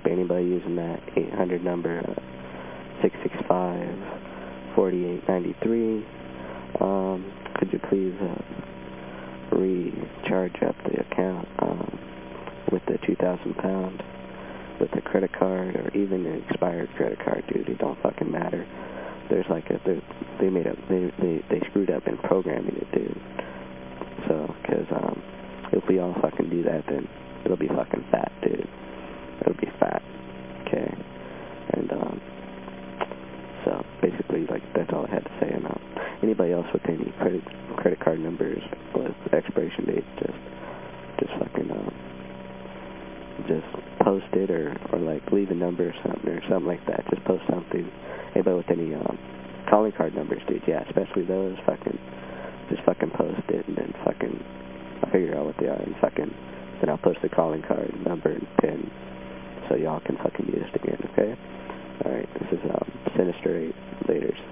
up anybody using that 800 number, 665-4893. Um, could you please uh, recharge up the account um, with the 2,000 pound with a credit card or even an expired credit card, dude. It don't fucking matter. There's like a, they made a, they, they, they screwed up in programming it, dude. So, because um, if we all fucking do that, then it'll be fucking fat, dude. It'll be fat, okay? And, um, so basically, like, that's all I had to say. And, um, anybody else with any credit credit card numbers with expiration dates, just, just fucking, um, just post it or, or like leave a number or something or something like that. Just post something. Anybody with any um, calling card numbers, dude, yeah, especially those, fucking, just fucking post it and then fucking, I'll figure out what they are and fucking, then I'll post the calling card number and pin so y'all can fucking use it again, okay? Alright, this is um, Sinister 8. Laters.